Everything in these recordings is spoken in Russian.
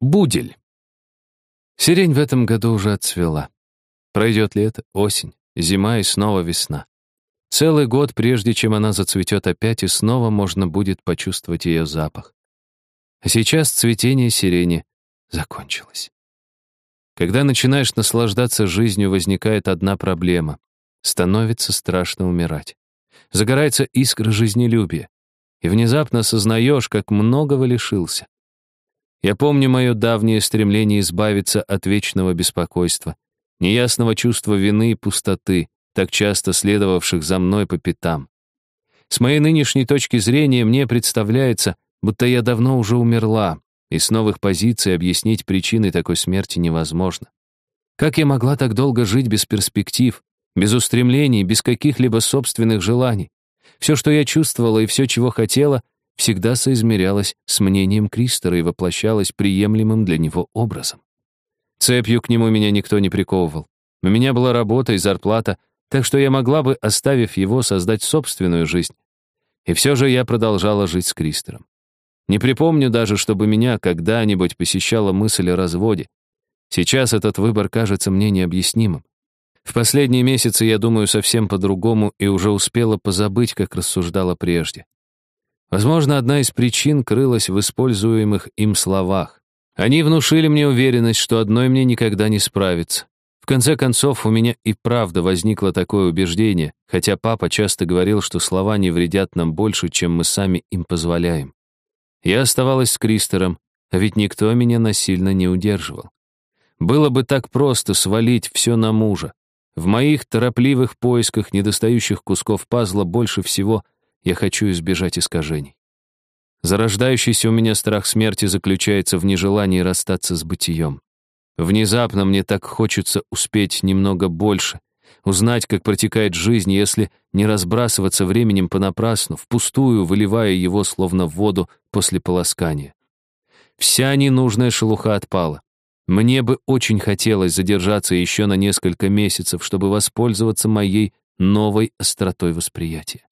Будель. Сирень в этом году уже отцвела. Пройдет лето, осень, зима и снова весна. Целый год, прежде чем она зацветет опять, и снова можно будет почувствовать ее запах. А сейчас цветение сирени закончилось. Когда начинаешь наслаждаться жизнью, возникает одна проблема. Становится страшно умирать. Загорается искра жизнелюбия. И внезапно осознаешь, как многого лишился. Я помню мое давнее стремление избавиться от вечного беспокойства, неясного чувства вины и пустоты, так часто следовавших за мной по пятам. С моей нынешней точки зрения мне представляется, будто я давно уже умерла, и с новых позиций объяснить причины такой смерти невозможно. Как я могла так долго жить без перспектив, без устремлений, без каких-либо собственных желаний? Все, что я чувствовала и все, чего хотела, всегда соизмерялось с мнением Кристера и воплощалось приемлемым для него образом. Цепью к нему меня никто не приковывал. У меня была работа и зарплата, так что я могла бы, оставив его, создать собственную жизнь. И все же я продолжала жить с Кристером. Не припомню даже, чтобы меня когда-нибудь посещала мысль о разводе. Сейчас этот выбор кажется мне необъяснимым. В последние месяцы я думаю совсем по-другому и уже успела позабыть, как рассуждала прежде. Возможно, одна из причин крылась в используемых им словах. Они внушили мне уверенность, что одной мне никогда не справиться. В конце концов, у меня и правда возникло такое убеждение, хотя папа часто говорил, что слова не вредят нам больше, чем мы сами им позволяем. Я оставалась с Кристером, а ведь никто меня насильно не удерживал. Было бы так просто свалить все на мужа. В моих торопливых поисках недостающих кусков пазла больше всего я хочу избежать искажений. Зарождающийся у меня страх смерти заключается в нежелании расстаться с бытием. Внезапно мне так хочется успеть немного больше, узнать, как протекает жизнь, если не разбрасываться временем понапрасну, впустую выливая его словно в воду после полоскания. Вся ненужная шелуха отпала. Мне бы очень хотелось задержаться еще на несколько месяцев, чтобы воспользоваться моей новой остротой восприятия.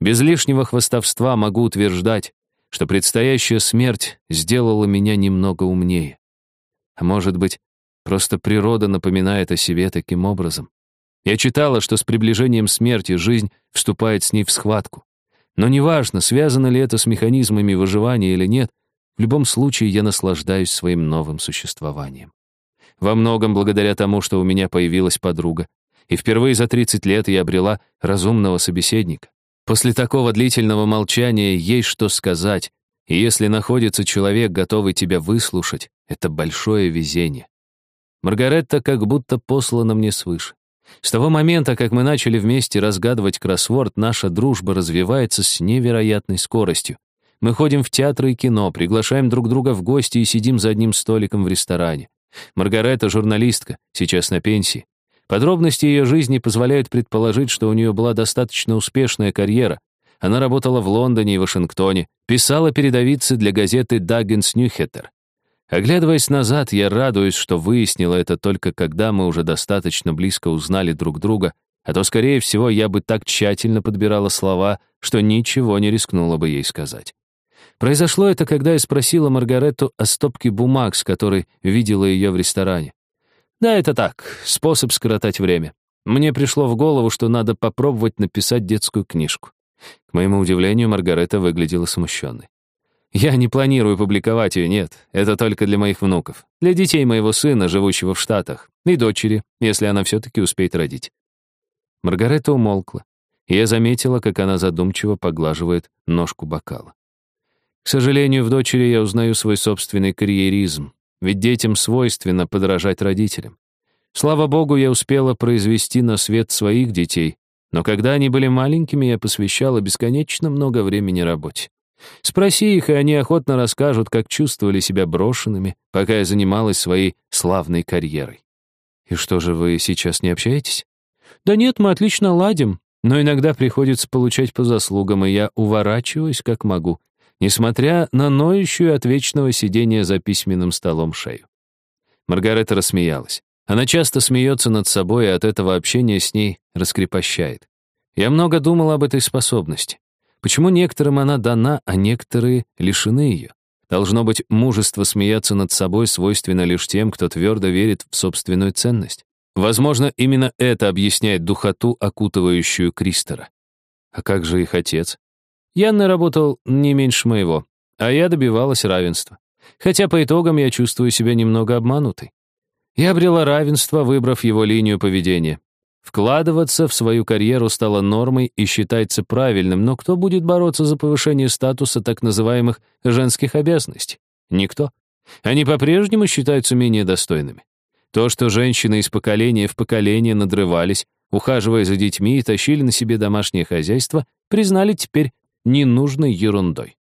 Без лишнего хвастовства могу утверждать, что предстоящая смерть сделала меня немного умнее. А может быть, просто природа напоминает о себе таким образом. Я читала, что с приближением смерти жизнь вступает с ней в схватку. Но неважно, связано ли это с механизмами выживания или нет, в любом случае я наслаждаюсь своим новым существованием. Во многом благодаря тому, что у меня появилась подруга. И впервые за 30 лет я обрела разумного собеседника. После такого длительного молчания есть что сказать, и если находится человек, готовый тебя выслушать, это большое везение. Маргаретта как будто послана мне свыше. С того момента, как мы начали вместе разгадывать кроссворд, наша дружба развивается с невероятной скоростью. Мы ходим в театры и кино, приглашаем друг друга в гости и сидим за одним столиком в ресторане. Маргарета — журналистка, сейчас на пенсии. Подробности ее жизни позволяют предположить, что у нее была достаточно успешная карьера. Она работала в Лондоне и Вашингтоне, писала передовицы для газеты «Даггинс Ньюхеттер». Оглядываясь назад, я радуюсь, что выяснила это только когда мы уже достаточно близко узнали друг друга, а то, скорее всего, я бы так тщательно подбирала слова, что ничего не рискнула бы ей сказать. Произошло это, когда я спросила Маргарету о стопке бумаг, с которой видела ее в ресторане. Да, это так, способ скоротать время. Мне пришло в голову, что надо попробовать написать детскую книжку. К моему удивлению, Маргарета выглядела смущенной. Я не планирую публиковать ее, нет. Это только для моих внуков. Для детей моего сына, живущего в Штатах. И дочери, если она все-таки успеет родить. Маргарета умолкла. И я заметила, как она задумчиво поглаживает ножку бокала. К сожалению, в дочери я узнаю свой собственный карьеризм, ведь детям свойственно подражать родителям. Слава богу, я успела произвести на свет своих детей, но когда они были маленькими, я посвящала бесконечно много времени работе. Спроси их, и они охотно расскажут, как чувствовали себя брошенными, пока я занималась своей славной карьерой. И что же, вы сейчас не общаетесь? Да нет, мы отлично ладим, но иногда приходится получать по заслугам, и я уворачиваюсь как могу несмотря на ноющую от вечного сидения за письменным столом шею. Маргарета рассмеялась. Она часто смеется над собой, и от этого общения с ней раскрепощает. Я много думал об этой способности. Почему некоторым она дана, а некоторые лишены ее? Должно быть, мужество смеяться над собой свойственно лишь тем, кто твердо верит в собственную ценность. Возможно, именно это объясняет духоту, окутывающую Кристера. А как же их отец? Янна работал не меньше моего, а я добивалась равенства. Хотя по итогам я чувствую себя немного обманутой. Я обрела равенство, выбрав его линию поведения. Вкладываться в свою карьеру стало нормой и считается правильным, но кто будет бороться за повышение статуса так называемых женских обязанностей? Никто. Они по-прежнему считаются менее достойными. То, что женщины из поколения в поколение надрывались, ухаживая за детьми и тащили на себе домашнее хозяйство, признали теперь ненужной ерундой.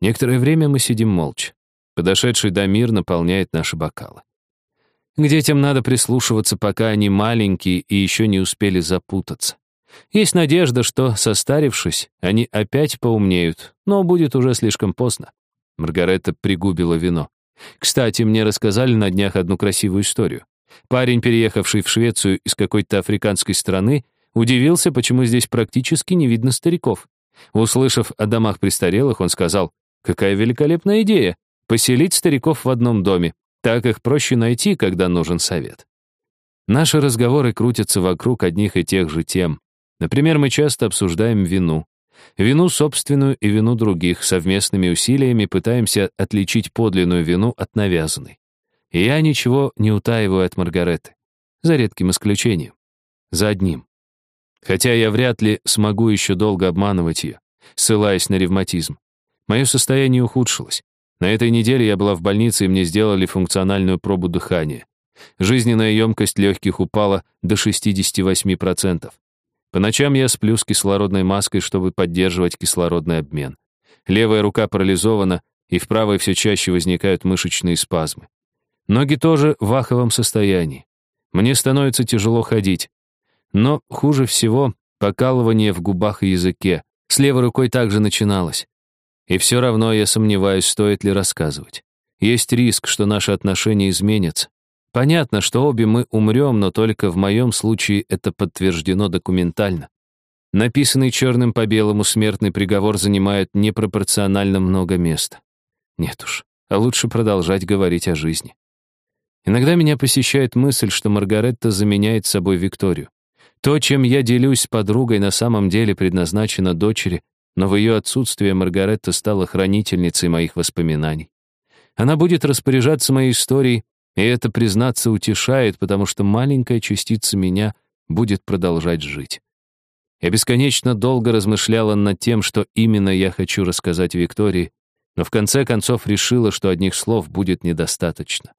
Некоторое время мы сидим молча. Подошедший Дамир наполняет наши бокалы. К детям надо прислушиваться, пока они маленькие и еще не успели запутаться. Есть надежда, что, состарившись, они опять поумнеют, но будет уже слишком поздно. Маргаретта пригубила вино. Кстати, мне рассказали на днях одну красивую историю. Парень, переехавший в Швецию из какой-то африканской страны, удивился, почему здесь практически не видно стариков. Услышав о домах престарелых, он сказал, «Какая великолепная идея! Поселить стариков в одном доме. Так их проще найти, когда нужен совет. Наши разговоры крутятся вокруг одних и тех же тем. Например, мы часто обсуждаем вину. Вину собственную и вину других, совместными усилиями пытаемся отличить подлинную вину от навязанной. И я ничего не утаиваю от Маргареты. За редким исключением. За одним. Хотя я вряд ли смогу еще долго обманывать ее, ссылаясь на ревматизм. Мое состояние ухудшилось. На этой неделе я была в больнице, и мне сделали функциональную пробу дыхания. Жизненная емкость легких упала до 68%. По ночам я сплю с кислородной маской, чтобы поддерживать кислородный обмен. Левая рука парализована, и в правой все чаще возникают мышечные спазмы. Ноги тоже в аховом состоянии. Мне становится тяжело ходить. Но хуже всего покалывание в губах и языке. С левой рукой также начиналось. И все равно я сомневаюсь, стоит ли рассказывать. Есть риск, что наши отношения изменятся. Понятно, что обе мы умрем, но только в моем случае это подтверждено документально. Написанный черным по белому смертный приговор занимает непропорционально много места. Нет уж, а лучше продолжать говорить о жизни. Иногда меня посещает мысль, что Маргаретта заменяет собой Викторию. То, чем я делюсь с подругой, на самом деле предназначено дочери, но в ее отсутствие Маргаретта стала хранительницей моих воспоминаний. Она будет распоряжаться моей историей, и это, признаться, утешает, потому что маленькая частица меня будет продолжать жить. Я бесконечно долго размышляла над тем, что именно я хочу рассказать Виктории, но в конце концов решила, что одних слов будет недостаточно.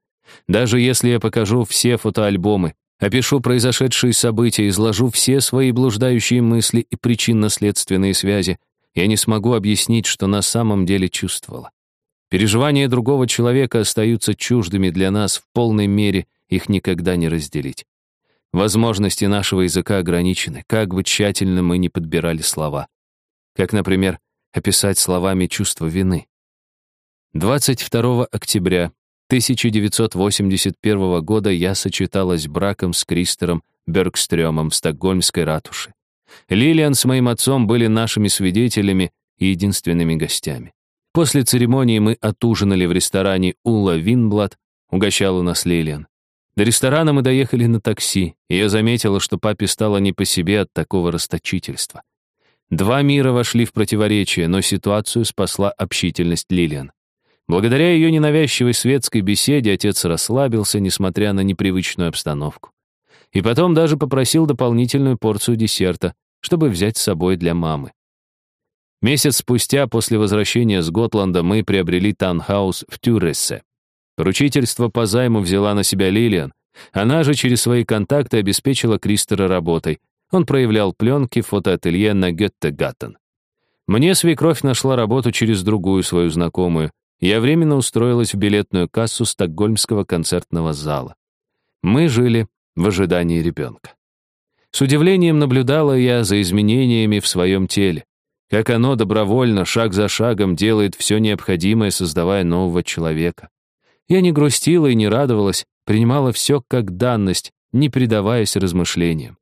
Даже если я покажу все фотоальбомы, опишу произошедшие события, изложу все свои блуждающие мысли и причинно-следственные связи, я не смогу объяснить, что на самом деле чувствовала. Переживания другого человека остаются чуждыми для нас в полной мере, их никогда не разделить. Возможности нашего языка ограничены, как бы тщательно мы ни подбирали слова. Как, например, описать словами чувство вины. 22 октября 1981 года я сочеталась браком с Кристером Бергстрёмом в Стокгольмской ратуше. Лилиан с моим отцом были нашими свидетелями и единственными гостями. После церемонии мы отужинали в ресторане Ула Винблад, угощала нас Лилиан. До ресторана мы доехали на такси, и я заметила, что папе стало не по себе от такого расточительства. Два мира вошли в противоречие, но ситуацию спасла общительность Лилиан. Благодаря ее ненавязчивой светской беседе отец расслабился, несмотря на непривычную обстановку. И потом даже попросил дополнительную порцию десерта, чтобы взять с собой для мамы. Месяц спустя после возвращения с Готланда мы приобрели таунхаус в Тюрессе. Поручительство по займу взяла на себя Лилиан. Она же через свои контакты обеспечила Кристера работой. Он проявлял пленки в фотоателье на Геттегаттен. Мне свекровь нашла работу через другую свою знакомую. Я временно устроилась в билетную кассу Стокгольмского концертного зала. Мы жили в ожидании ребенка. С удивлением наблюдала я за изменениями в своем теле, как оно добровольно, шаг за шагом делает все необходимое, создавая нового человека. Я не грустила и не радовалась, принимала все как данность, не предаваясь размышлениям.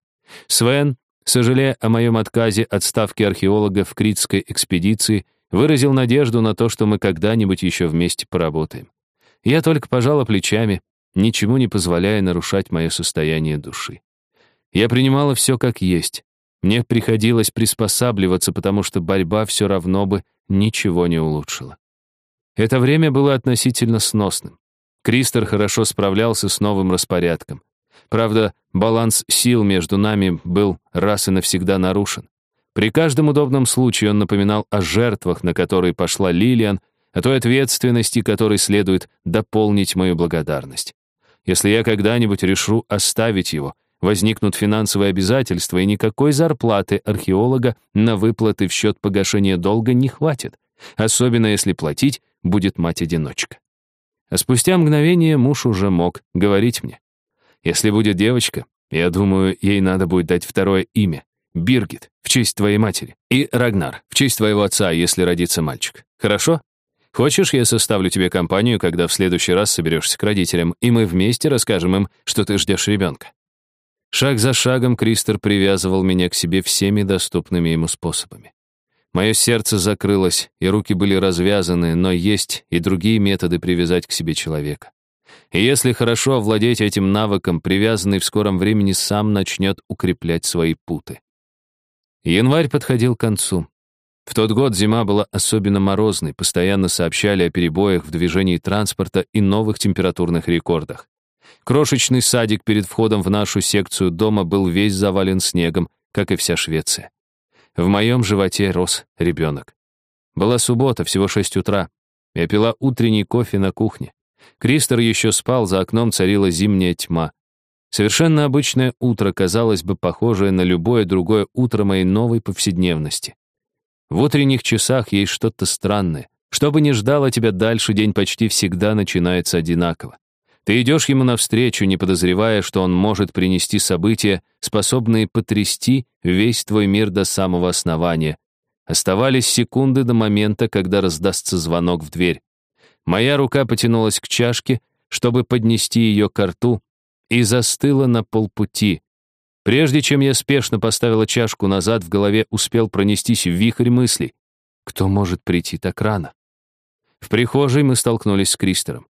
Свен, сожалея о моем отказе от ставки археолога в критской экспедиции, выразил надежду на то, что мы когда-нибудь еще вместе поработаем. Я только пожала плечами, ничему не позволяя нарушать мое состояние души. Я принимала все как есть. Мне приходилось приспосабливаться, потому что борьба все равно бы ничего не улучшила. Это время было относительно сносным. Кристер хорошо справлялся с новым распорядком. Правда, баланс сил между нами был раз и навсегда нарушен. При каждом удобном случае он напоминал о жертвах, на которые пошла Лилиан, о той ответственности, которой следует дополнить мою благодарность. Если я когда-нибудь решу оставить его, возникнут финансовые обязательства, и никакой зарплаты археолога на выплаты в счет погашения долга не хватит, особенно если платить будет мать-одиночка. А спустя мгновение муж уже мог говорить мне. Если будет девочка, я думаю, ей надо будет дать второе имя. Биргит, в честь твоей матери. И Рагнар, в честь твоего отца, если родится мальчик. Хорошо? Хочешь, я составлю тебе компанию, когда в следующий раз соберешься к родителям, и мы вместе расскажем им, что ты ждешь ребенка?» Шаг за шагом Кристер привязывал меня к себе всеми доступными ему способами. Мое сердце закрылось, и руки были развязаны, но есть и другие методы привязать к себе человека. И если хорошо овладеть этим навыком, привязанный в скором времени сам начнет укреплять свои путы. Январь подходил к концу. В тот год зима была особенно морозной, постоянно сообщали о перебоях в движении транспорта и новых температурных рекордах. Крошечный садик перед входом в нашу секцию дома был весь завален снегом, как и вся Швеция. В моем животе рос ребенок. Была суббота, всего шесть утра. Я пила утренний кофе на кухне. Кристер еще спал, за окном царила зимняя тьма. Совершенно обычное утро, казалось бы, похожее на любое другое утро моей новой повседневности. В утренних часах есть что-то странное. Что бы ни ждало тебя дальше, день почти всегда начинается одинаково. Ты идешь ему навстречу, не подозревая, что он может принести события, способные потрясти весь твой мир до самого основания. Оставались секунды до момента, когда раздастся звонок в дверь. Моя рука потянулась к чашке, чтобы поднести ее к рту, и застыла на полпути. Прежде чем я спешно поставила чашку назад, в голове успел пронестись вихрь мыслей. Кто может прийти так рано? В прихожей мы столкнулись с Кристером.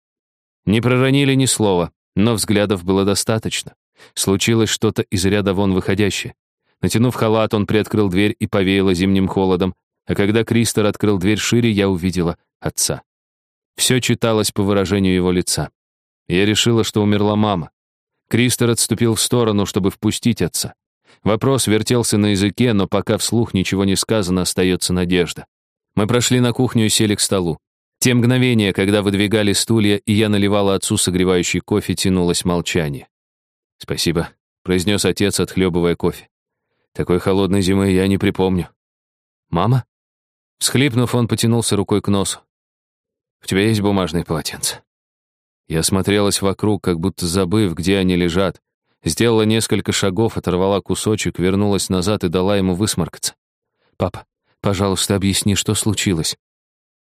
Не проронили ни слова, но взглядов было достаточно. Случилось что-то из ряда вон выходящее. Натянув халат, он приоткрыл дверь и повеяло зимним холодом, а когда Кристер открыл дверь шире, я увидела отца. Все читалось по выражению его лица. Я решила, что умерла мама. Кристер отступил в сторону, чтобы впустить отца. Вопрос вертелся на языке, но пока вслух ничего не сказано, остается надежда. Мы прошли на кухню и сели к столу. Те мгновения, когда выдвигали стулья, и я наливала отцу согревающий кофе, тянулось молчание. «Спасибо», — произнес отец, отхлебывая кофе. «Такой холодной зимы я не припомню». «Мама?» Всхлипнув, он потянулся рукой к носу. «У тебя есть бумажные полотенца?» Я смотрелась вокруг, как будто забыв, где они лежат. Сделала несколько шагов, оторвала кусочек, вернулась назад и дала ему высморкаться. «Папа, пожалуйста, объясни, что случилось».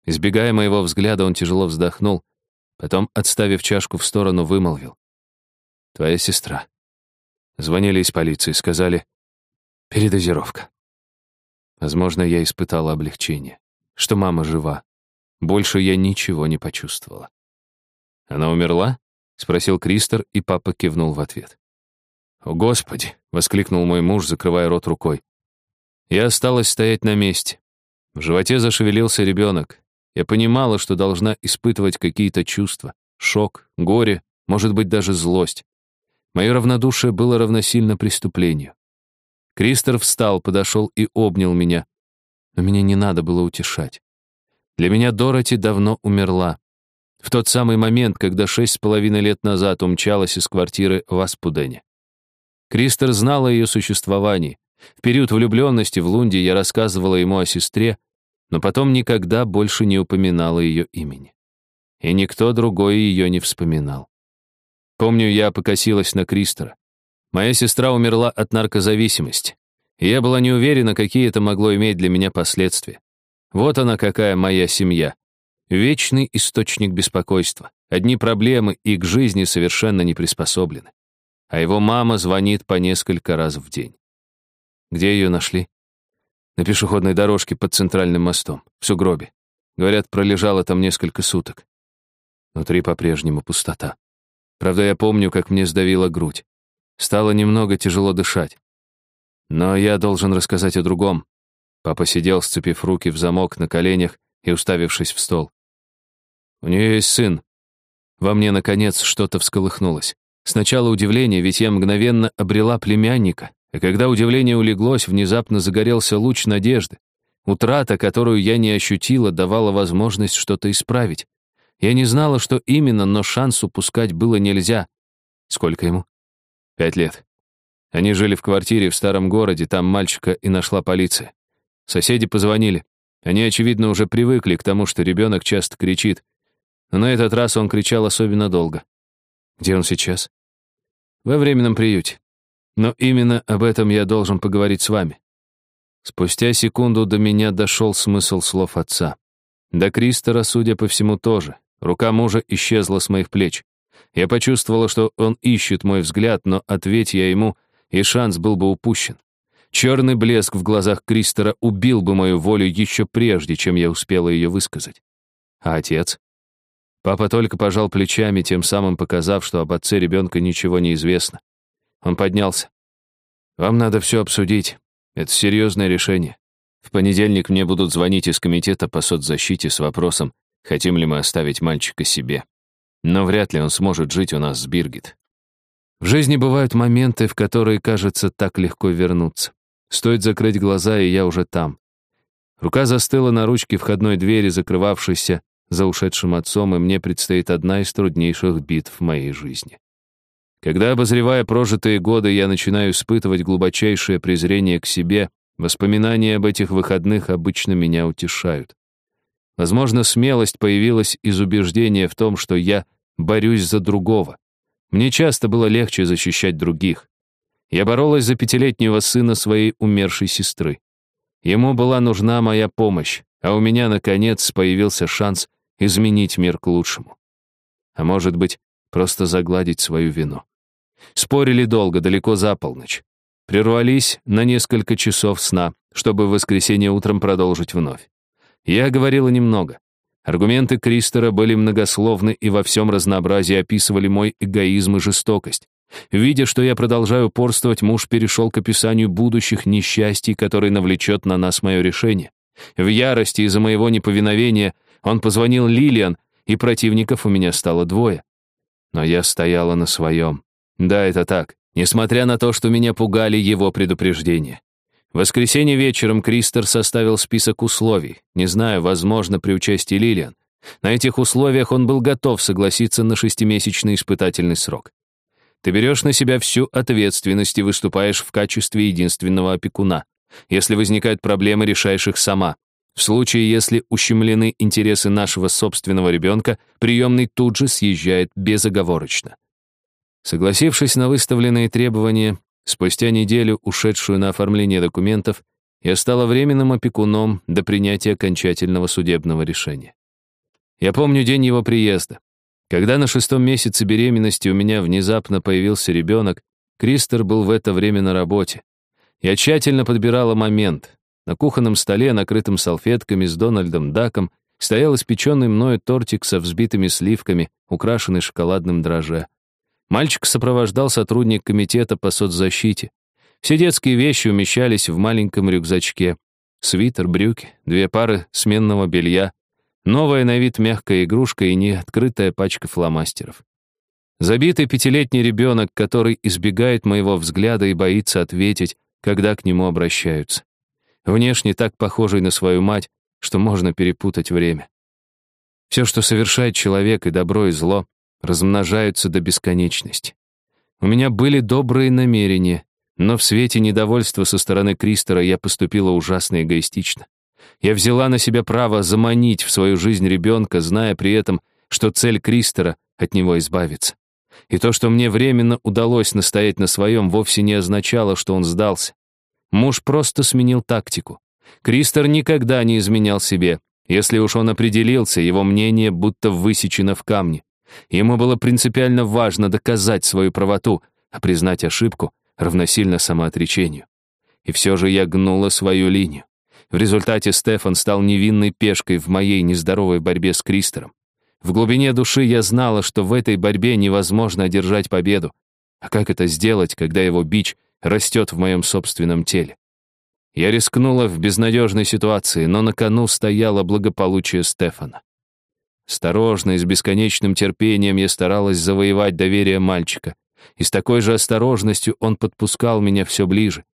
Избегая моего взгляда, он тяжело вздохнул, потом, отставив чашку в сторону, вымолвил. «Твоя сестра». Звонили из полиции, сказали «передозировка». Возможно, я испытала облегчение, что мама жива. Больше я ничего не почувствовала. «Она умерла?» — спросил Кристер, и папа кивнул в ответ. «О, Господи!» — воскликнул мой муж, закрывая рот рукой. Я осталась стоять на месте. В животе зашевелился ребенок. Я понимала, что должна испытывать какие-то чувства. Шок, горе, может быть, даже злость. Мое равнодушие было равносильно преступлению. Кристер встал, подошел и обнял меня. Но меня не надо было утешать. Для меня Дороти давно умерла. В тот самый момент, когда шесть с половиной лет назад умчалась из квартиры в Аспудене. Кристер знал о ее существовании. В период влюбленности в Лунде я рассказывала ему о сестре, но потом никогда больше не упоминала ее имени. И никто другой ее не вспоминал. Помню, я покосилась на Кристера. Моя сестра умерла от наркозависимости, и я была не уверена, какие это могло иметь для меня последствия. Вот она какая моя семья. Вечный источник беспокойства. Одни проблемы и к жизни совершенно не приспособлены. А его мама звонит по несколько раз в день. Где ее нашли? На пешеходной дорожке под центральным мостом, в сугробе. Говорят, пролежала там несколько суток. Внутри по-прежнему пустота. Правда, я помню, как мне сдавила грудь. Стало немного тяжело дышать. Но я должен рассказать о другом. Папа сидел, сцепив руки в замок на коленях и уставившись в стол. У нее есть сын. Во мне, наконец, что-то всколыхнулось. Сначала удивление, ведь я мгновенно обрела племянника, а когда удивление улеглось, внезапно загорелся луч надежды. Утрата, которую я не ощутила, давала возможность что-то исправить. Я не знала, что именно, но шанс упускать было нельзя. Сколько ему? Пять лет. Они жили в квартире в старом городе, там мальчика и нашла полиция. Соседи позвонили. Они, очевидно, уже привыкли к тому, что ребенок часто кричит. Но на этот раз он кричал особенно долго. Где он сейчас? Во временном приюте. Но именно об этом я должен поговорить с вами. Спустя секунду до меня дошел смысл слов отца. До Кристера, судя по всему, тоже. Рука мужа исчезла с моих плеч. Я почувствовала, что он ищет мой взгляд, но ответь я ему, и шанс был бы упущен. Черный блеск в глазах Кристера убил бы мою волю еще прежде, чем я успела ее высказать. А отец? Папа только пожал плечами, тем самым показав, что об отце ребенка ничего не известно. Он поднялся. «Вам надо все обсудить. Это серьезное решение. В понедельник мне будут звонить из комитета по соцзащите с вопросом, хотим ли мы оставить мальчика себе. Но вряд ли он сможет жить у нас с Биргит. В жизни бывают моменты, в которые кажется так легко вернуться. Стоит закрыть глаза, и я уже там. Рука застыла на ручке входной двери, закрывавшейся за ушедшим отцом, и мне предстоит одна из труднейших битв в моей жизни. Когда, обозревая прожитые годы, я начинаю испытывать глубочайшее презрение к себе, воспоминания об этих выходных обычно меня утешают. Возможно, смелость появилась из убеждения в том, что я борюсь за другого. Мне часто было легче защищать других. Я боролась за пятилетнего сына своей умершей сестры. Ему была нужна моя помощь, а у меня, наконец, появился шанс изменить мир к лучшему. А может быть, просто загладить свою вину. Спорили долго, далеко за полночь. Прервались на несколько часов сна, чтобы в воскресенье утром продолжить вновь. Я говорила немного. Аргументы Кристера были многословны и во всем разнообразии описывали мой эгоизм и жестокость. Видя, что я продолжаю упорствовать, муж перешел к описанию будущих несчастий, которые навлечет на нас мое решение. В ярости из-за моего неповиновения он позвонил Лилиан, и противников у меня стало двое. Но я стояла на своем. Да, это так, несмотря на то, что меня пугали его предупреждения. В воскресенье вечером Кристер составил список условий, не знаю, возможно, при участии Лилиан. На этих условиях он был готов согласиться на шестимесячный испытательный срок. Ты берешь на себя всю ответственность и выступаешь в качестве единственного опекуна. Если возникают проблемы, решаешь их сама. В случае, если ущемлены интересы нашего собственного ребенка, приемный тут же съезжает безоговорочно. Согласившись на выставленные требования, спустя неделю, ушедшую на оформление документов, я стала временным опекуном до принятия окончательного судебного решения. Я помню день его приезда. Когда на шестом месяце беременности у меня внезапно появился ребенок, Кристер был в это время на работе. Я тщательно подбирала момент. На кухонном столе, накрытом салфетками с Дональдом Даком, стоял испеченный мною тортик со взбитыми сливками, украшенный шоколадным дрожже. Мальчик сопровождал сотрудник комитета по соцзащите. Все детские вещи умещались в маленьком рюкзачке. Свитер, брюки, две пары сменного белья, новая на вид мягкая игрушка и неоткрытая пачка фломастеров. Забитый пятилетний ребенок, который избегает моего взгляда и боится ответить, когда к нему обращаются. Внешне так похожий на свою мать, что можно перепутать время. Все, что совершает человек, и добро, и зло, размножаются до бесконечности. У меня были добрые намерения, но в свете недовольства со стороны Кристера я поступила ужасно эгоистично. Я взяла на себя право заманить в свою жизнь ребенка, зная при этом, что цель Кристера — от него избавиться. И то, что мне временно удалось настоять на своем, вовсе не означало, что он сдался. Муж просто сменил тактику. Кристер никогда не изменял себе. Если уж он определился, его мнение будто высечено в камне. Ему было принципиально важно доказать свою правоту, а признать ошибку равносильно самоотречению. И все же я гнула свою линию. В результате Стефан стал невинной пешкой в моей нездоровой борьбе с Кристером. В глубине души я знала, что в этой борьбе невозможно одержать победу. А как это сделать, когда его бич растет в моем собственном теле? Я рискнула в безнадежной ситуации, но на кону стояло благополучие Стефана. Осторожно и с бесконечным терпением я старалась завоевать доверие мальчика. И с такой же осторожностью он подпускал меня все ближе.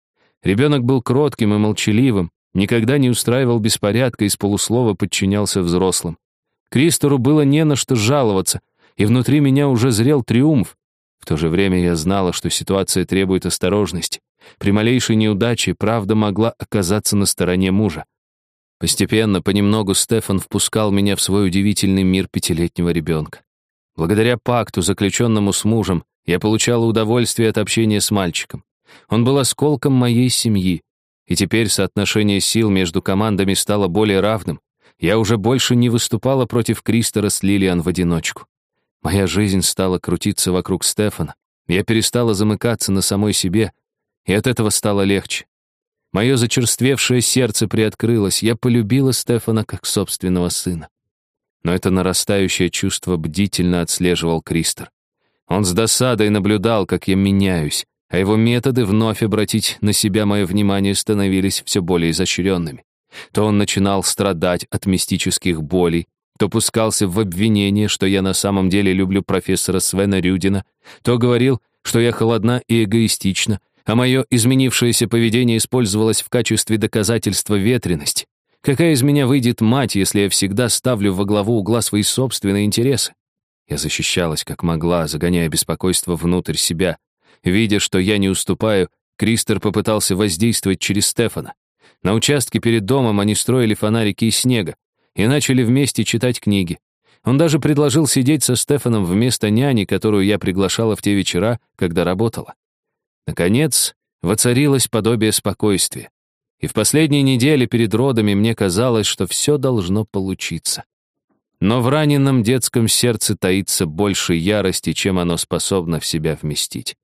Ребенок был кротким и молчаливым, никогда не устраивал беспорядка и с полуслова подчинялся взрослым. Кристору было не на что жаловаться, и внутри меня уже зрел триумф. В то же время я знала, что ситуация требует осторожности. При малейшей неудаче правда могла оказаться на стороне мужа. Постепенно, понемногу Стефан впускал меня в свой удивительный мир пятилетнего ребенка. Благодаря пакту, заключенному с мужем, я получала удовольствие от общения с мальчиком. Он был осколком моей семьи, и теперь соотношение сил между командами стало более равным. Я уже больше не выступала против Кристера с Лилиан в одиночку. Моя жизнь стала крутиться вокруг Стефана. Я перестала замыкаться на самой себе, и от этого стало легче. Мое зачерствевшее сердце приоткрылось, я полюбила Стефана как собственного сына. Но это нарастающее чувство бдительно отслеживал Кристер. Он с досадой наблюдал, как я меняюсь, а его методы вновь обратить на себя мое внимание становились все более изощренными. То он начинал страдать от мистических болей, то пускался в обвинение, что я на самом деле люблю профессора Свена Рюдина, то говорил, что я холодна и эгоистична, а мое изменившееся поведение использовалось в качестве доказательства ветренности. Какая из меня выйдет мать, если я всегда ставлю во главу угла свои собственные интересы? Я защищалась как могла, загоняя беспокойство внутрь себя. Видя, что я не уступаю, Кристер попытался воздействовать через Стефана. На участке перед домом они строили фонарики из снега и начали вместе читать книги. Он даже предложил сидеть со Стефаном вместо няни, которую я приглашала в те вечера, когда работала. Наконец, воцарилось подобие спокойствия. И в последние недели перед родами мне казалось, что все должно получиться. Но в раненом детском сердце таится больше ярости, чем оно способно в себя вместить.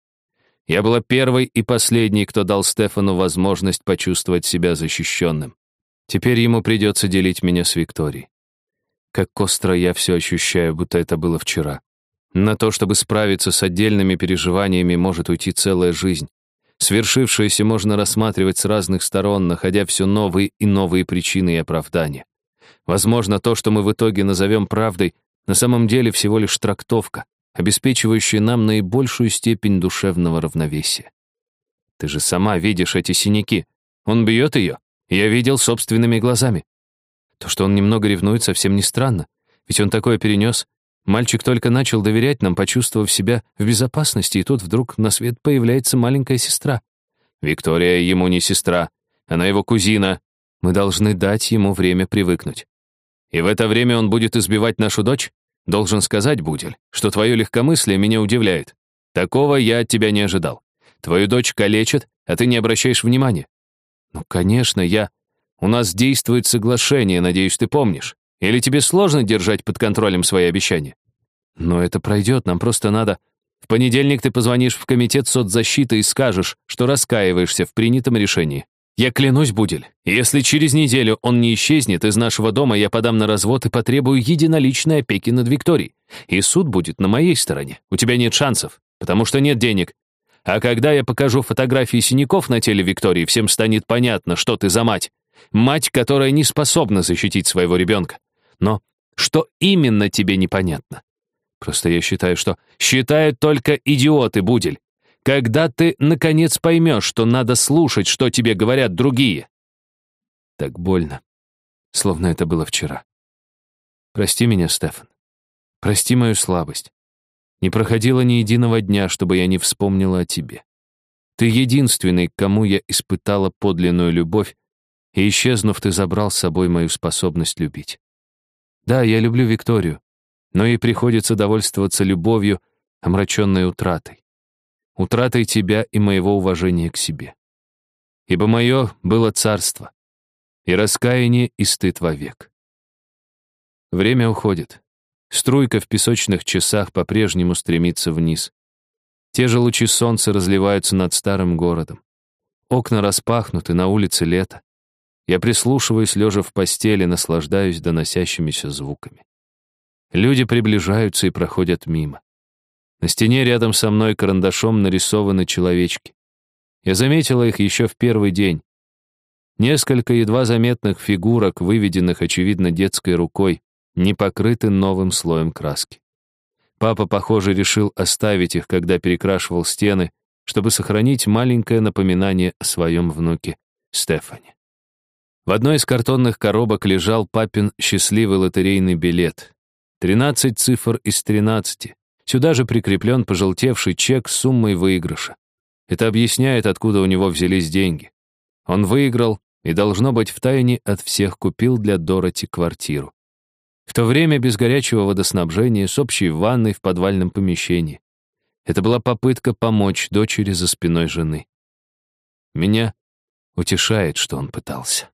Я была первой и последней, кто дал Стефану возможность почувствовать себя защищенным. Теперь ему придется делить меня с Викторией. Как остро я все ощущаю, будто это было вчера. На то, чтобы справиться с отдельными переживаниями, может уйти целая жизнь. Свершившееся можно рассматривать с разных сторон, находя все новые и новые причины и оправдания. Возможно, то, что мы в итоге назовем правдой, на самом деле всего лишь трактовка, обеспечивающая нам наибольшую степень душевного равновесия. Ты же сама видишь эти синяки. Он бьет ее. Я видел собственными глазами. То, что он немного ревнует, совсем не странно. Ведь он такое перенес, Мальчик только начал доверять нам, почувствовав себя в безопасности, и тут вдруг на свет появляется маленькая сестра. Виктория ему не сестра, она его кузина. Мы должны дать ему время привыкнуть. И в это время он будет избивать нашу дочь? Должен сказать, Будель, что твое легкомыслие меня удивляет. Такого я от тебя не ожидал. Твою дочь калечат, а ты не обращаешь внимания. Ну, конечно, я... У нас действует соглашение, надеюсь, ты помнишь. Или тебе сложно держать под контролем свои обещания? Но это пройдет, нам просто надо... В понедельник ты позвонишь в комитет соцзащиты и скажешь, что раскаиваешься в принятом решении. Я клянусь, Будель, если через неделю он не исчезнет из нашего дома, я подам на развод и потребую единоличной опеки над Викторией. И суд будет на моей стороне. У тебя нет шансов, потому что нет денег. А когда я покажу фотографии синяков на теле Виктории, всем станет понятно, что ты за мать. Мать, которая не способна защитить своего ребенка. Но что именно тебе непонятно? Просто я считаю, что считают только идиоты, Будель. Когда ты, наконец, поймешь, что надо слушать, что тебе говорят другие? Так больно. Словно это было вчера. Прости меня, Стефан. Прости мою слабость. Не проходило ни единого дня, чтобы я не вспомнила о тебе. Ты единственный, к кому я испытала подлинную любовь, и, исчезнув, ты забрал с собой мою способность любить. Да, я люблю Викторию, но ей приходится довольствоваться любовью, омраченной утратой. Утратой тебя и моего уважения к себе. Ибо мое было царство, и раскаяние, и стыд вовек. Время уходит. Струйка в песочных часах по-прежнему стремится вниз. Те же лучи солнца разливаются над старым городом. Окна распахнуты, на улице лето. Я прислушиваюсь, лежа в постели, наслаждаюсь доносящимися звуками. Люди приближаются и проходят мимо. На стене рядом со мной карандашом нарисованы человечки. Я заметила их еще в первый день. Несколько едва заметных фигурок, выведенных, очевидно, детской рукой, не покрыты новым слоем краски. Папа, похоже, решил оставить их, когда перекрашивал стены, чтобы сохранить маленькое напоминание о своем внуке Стефане. В одной из картонных коробок лежал папин счастливый лотерейный билет. 13 цифр из 13. Сюда же прикреплен пожелтевший чек с суммой выигрыша. Это объясняет, откуда у него взялись деньги. Он выиграл и, должно быть, втайне от всех купил для Дороти квартиру. В то время без горячего водоснабжения, с общей ванной в подвальном помещении. Это была попытка помочь дочери за спиной жены. Меня утешает, что он пытался.